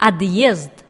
отъезд.